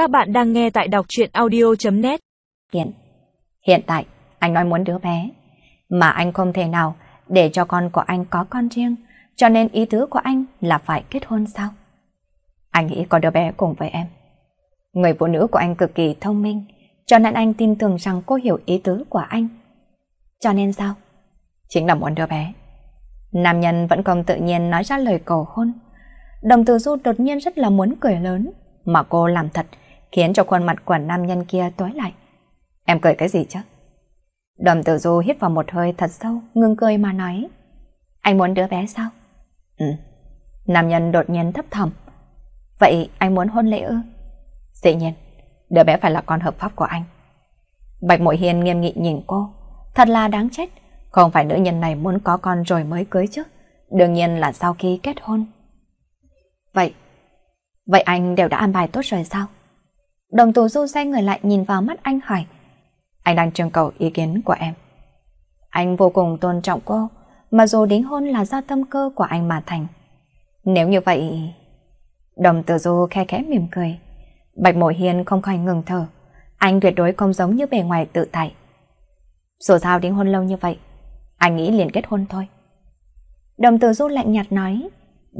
Các bạn đang nghe tại đọc truyện audio.net Hiện, hiện tại anh nói muốn đứa bé, mà anh không thể nào để cho con của anh có con riêng, cho nên ý tứ của anh là phải kết hôn sao? Anh nghĩ có đứa bé cùng với em. Người phụ nữ của anh cực kỳ thông minh, cho nên anh tin tưởng rằng cô hiểu ý tứ của anh. Cho nên sao? Chính là muốn đứa bé. Nam nhân vẫn còn tự nhiên nói ra lời cầu hôn. Đồng tử du đột nhiên rất là muốn cười lớn, mà cô làm thật, khiến cho khuôn mặt của nam nhân kia tối lại. Em cười cái gì chứ? Đầm tử du hít vào một hơi thật sâu, ngưng cười mà nói. Anh muốn đứa bé sao? Ừ. Nam nhân đột nhiên thấp thầm. Vậy anh muốn hôn lễ ư? Dĩ nhiên, đứa bé phải là con hợp pháp của anh. Bạch Mội Hiền nghiêm nghị nhìn cô. Thật là đáng chết. Không phải nữ nhân này muốn có con rồi mới cưới chứ. Đương nhiên là sau khi kết hôn. Vậy, vậy anh đều đã an bài tốt rồi sao? Đồng tù du xoay người lại nhìn vào mắt anh hỏi. Anh đang trưng cầu ý kiến của em. Anh vô cùng tôn trọng cô, mà dù đính hôn là do tâm cơ của anh mà thành. Nếu như vậy... Đồng tử du khe khẽ mỉm cười. Bạch Mộ Hiên không khỏi ngừng thở. Anh tuyệt đối không giống như bề ngoài tự tại. Dù sao đính hôn lâu như vậy, anh nghĩ liền kết hôn thôi. Đồng tử du lạnh nhạt nói.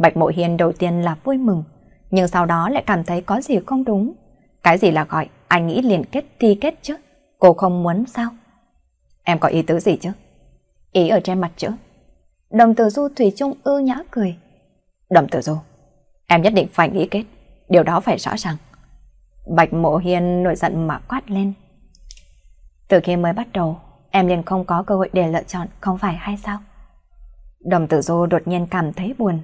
Bạch Mộ Hiên đầu tiên là vui mừng, nhưng sau đó lại cảm thấy có gì không đúng. Cái gì là gọi anh nghĩ liền kết thi kết chứ? Cô không muốn sao? Em có ý tứ gì chứ? Ý ở trên mặt chữ. Đồng tử du Thủy Trung ư nhã cười. Đồng tử du, em nhất định phải nghĩ kết. Điều đó phải rõ ràng. Bạch mộ hiên nổi giận mà quát lên. Từ khi mới bắt đầu, em liền không có cơ hội để lựa chọn, không phải hay sao? Đồng tử du đột nhiên cảm thấy buồn.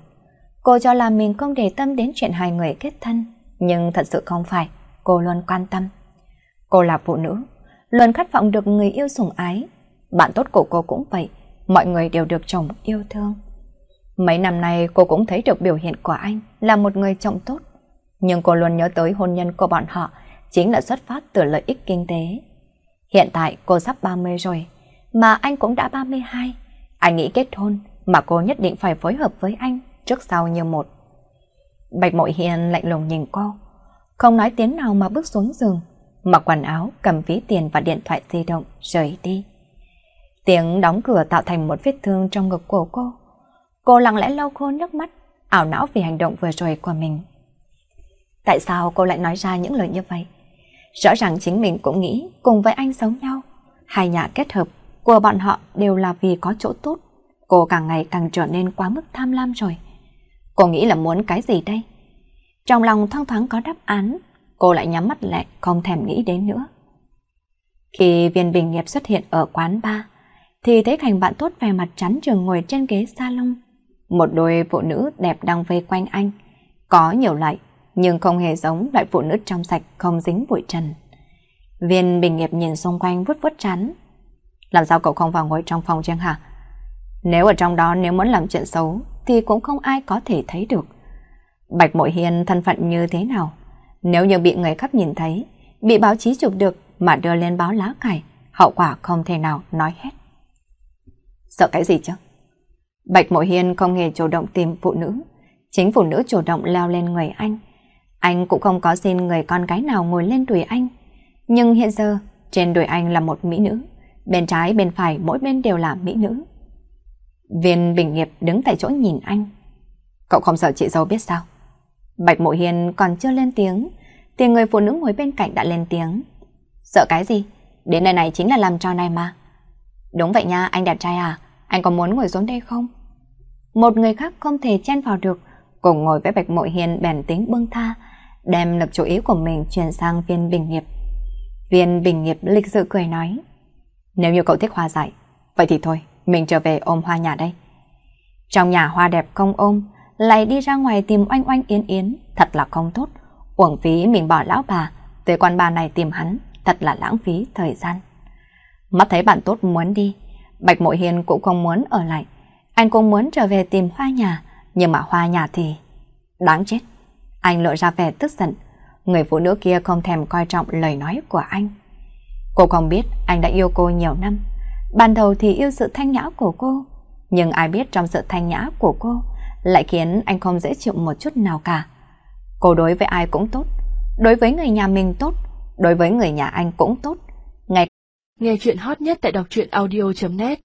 Cô cho là mình không để tâm đến chuyện hai người kết thân, nhưng thật sự không phải, cô luôn quan tâm. Cô là phụ nữ, luôn khát vọng được người yêu sủng ái. Bạn tốt của cô cũng vậy, mọi người đều được chồng yêu thương. Mấy năm nay cô cũng thấy được biểu hiện của anh là một người chồng tốt. Nhưng cô luôn nhớ tới hôn nhân của bọn họ chính là xuất phát từ lợi ích kinh tế. Hiện tại cô sắp 30 rồi, mà anh cũng đã 32. Anh nghĩ kết hôn mà cô nhất định phải phối hợp với anh trước sau như một. Bạch Mội Hiền lạnh lùng nhìn cô, không nói tiếng nào mà bước xuống giường, mặc quần áo, cầm ví tiền và điện thoại di động, rời đi. Tiếng đóng cửa tạo thành một vết thương trong ngực của cô. Cô lặng lẽ lau khô nước mắt, ảo não vì hành động vừa rồi của mình. Tại sao cô lại nói ra những lời như vậy? Rõ ràng chính mình cũng nghĩ cùng với anh sống nhau. Hai nhà kết hợp của bọn họ đều là vì có chỗ tốt. Cô càng ngày càng trở nên quá mức tham lam rồi. Cô nghĩ là muốn cái gì đây? Trong lòng thoang thoáng có đáp án, cô lại nhắm mắt lại không thèm nghĩ đến nữa. Khi viên bình nghiệp xuất hiện ở quán bar, thì thấy thành bạn tốt về mặt trắng trường ngồi trên ghế salon. Một đôi phụ nữ đẹp đang vây quanh anh. Có nhiều loại, nhưng không hề giống loại phụ nữ trong sạch không dính bụi trần. Viên bình nghiệp nhìn xung quanh vút vút chán. Làm sao cậu không vào ngồi trong phòng riêng hả? Nếu ở trong đó nếu muốn làm chuyện xấu thì cũng không ai có thể thấy được. Bạch Mội Hiên thân phận như thế nào? Nếu như bị người khác nhìn thấy, bị báo chí chụp được mà đưa lên báo lá cải, hậu quả không thể nào nói hết. Sợ cái gì chứ? Bạch Mội Hiên không hề chủ động tìm phụ nữ, chính phụ nữ chủ động leo lên người anh. Anh cũng không có xin người con gái nào ngồi lên đùi anh. Nhưng hiện giờ, trên đùi anh là một mỹ nữ, bên trái bên phải mỗi bên đều là mỹ nữ. Viên Bình Nghiệp đứng tại chỗ nhìn anh. Cậu không sợ chị dâu biết sao? Bạch Mộ Hiền còn chưa lên tiếng, thì người phụ nữ ngồi bên cạnh đã lên tiếng. Sợ cái gì? Đến nơi này chính là làm trò này mà. Đúng vậy nha, anh đẹp trai à? Anh có muốn ngồi xuống đây không? Một người khác không thể chen vào được, cùng ngồi với Bạch Mộ Hiền bèn tính bưng tha, đem lực chú ý của mình chuyển sang viên bình nghiệp. Viên bình nghiệp lịch sự cười nói, nếu như cậu thích hoa dại, vậy thì thôi, mình trở về ôm hoa nhà đây. Trong nhà hoa đẹp không ôm, lại đi ra ngoài tìm oanh oanh yến yến, thật là không tốt. Uổng phí mình bỏ lão bà, tới quan bà này tìm hắn, thật là lãng phí thời gian. Mắt thấy bạn tốt muốn đi, Bạch Mội Hiền cũng không muốn ở lại. Anh cũng muốn trở về tìm hoa nhà, nhưng mà hoa nhà thì... Đáng chết. Anh lộ ra vẻ tức giận. Người phụ nữ kia không thèm coi trọng lời nói của anh. Cô không biết anh đã yêu cô nhiều năm. Ban đầu thì yêu sự thanh nhã của cô. Nhưng ai biết trong sự thanh nhã của cô lại khiến anh không dễ chịu một chút nào cả. Cô đối với ai cũng tốt. Đối với người nhà mình tốt, đối với người nhà anh cũng tốt. Ngày... Nghe chuyện hot nhất tại đọc truyện audio.net